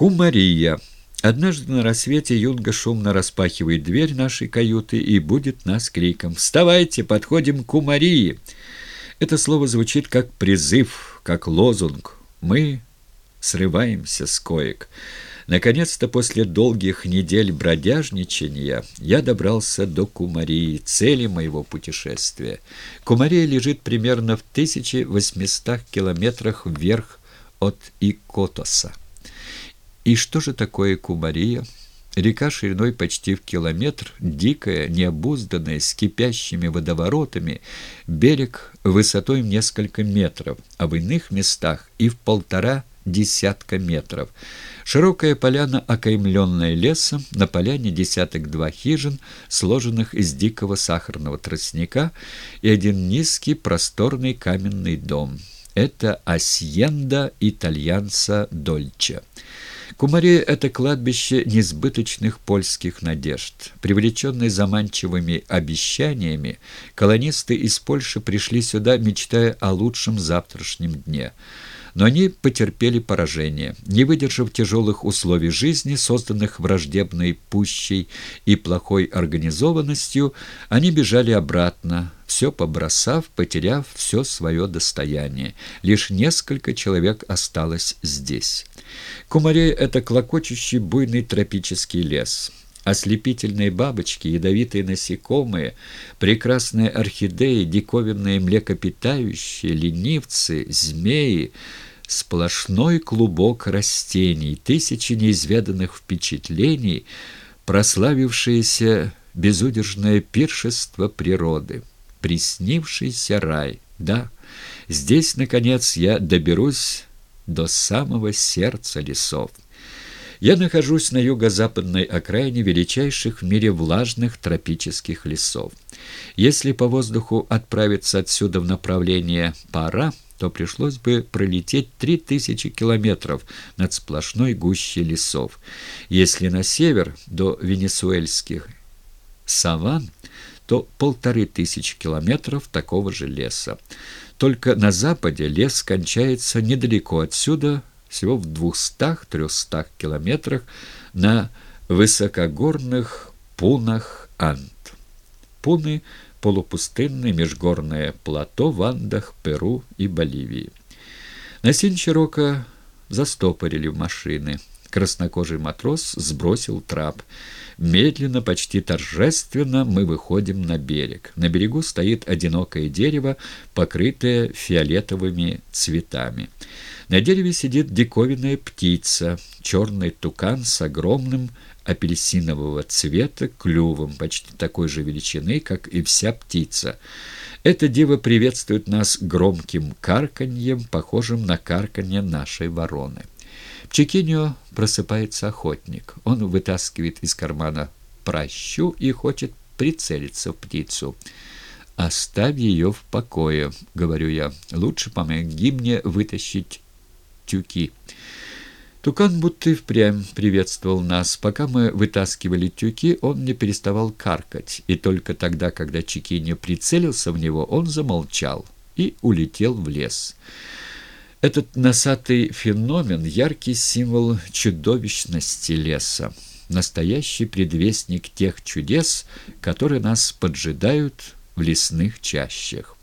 Кумария. Однажды на рассвете Юнга шумно распахивает дверь нашей каюты и будет нас криком «Вставайте, подходим к Кумарии!». Это слово звучит как призыв, как лозунг. Мы срываемся с коек. Наконец-то после долгих недель бродяжничания я добрался до Кумарии, цели моего путешествия. Кумария лежит примерно в 1800 километрах вверх от Икотоса. И что же такое Кумария? Река шириной почти в километр, дикая, необузданная, с кипящими водоворотами, берег высотой в несколько метров, а в иных местах и в полтора десятка метров. Широкая поляна, окаймленная лесом, на поляне десяток-два хижин, сложенных из дикого сахарного тростника, и один низкий просторный каменный дом. Это Асьенда итальянца Дольче. Кумария — это кладбище несбыточных польских надежд. Привлеченные заманчивыми обещаниями, колонисты из Польши пришли сюда, мечтая о лучшем завтрашнем дне. Но они потерпели поражение. Не выдержав тяжелых условий жизни, созданных враждебной пущей и плохой организованностью, они бежали обратно, все побросав, потеряв все свое достояние. Лишь несколько человек осталось здесь. Кумарей — это клокочущий буйный тропический лес. Ослепительные бабочки, ядовитые насекомые, прекрасные орхидеи, диковинные млекопитающие, ленивцы, змеи — сплошной клубок растений, тысячи неизведанных впечатлений, прославившееся безудержное пиршество природы, приснившийся рай. Да, здесь, наконец, я доберусь до самого сердца лесов. Я нахожусь на юго-западной окраине величайших в мире влажных тропических лесов. Если по воздуху отправиться отсюда в направление пара, то пришлось бы пролететь три тысячи километров над сплошной гущей лесов. Если на север, до венесуэльских саван, то полторы тысячи километров такого же леса. Только на западе лес кончается недалеко отсюда, всего в двухстах-трехстах километрах на высокогорных пунах Анд. Пуны – полупустынное межгорное плато в Андах, Перу и Боливии. На Синчироко застопорили машины. Краснокожий матрос сбросил трап. Медленно, почти торжественно мы выходим на берег. На берегу стоит одинокое дерево, покрытое фиолетовыми цветами. На дереве сидит диковинная птица, черный тукан с огромным апельсинового цвета клювом, почти такой же величины, как и вся птица. Эта дева приветствует нас громким карканьем, похожим на карканье нашей вороны. В Чекиньо просыпается охотник. Он вытаскивает из кармана прощу и хочет прицелиться в птицу. «Оставь ее в покое», — говорю я. «Лучше помоги мне вытащить тюки». Тукан будто и впрямь приветствовал нас. Пока мы вытаскивали тюки, он не переставал каркать, и только тогда, когда Чекиньо прицелился в него, он замолчал и улетел в лес. Этот носатый феномен — яркий символ чудовищности леса, настоящий предвестник тех чудес, которые нас поджидают в лесных чащах.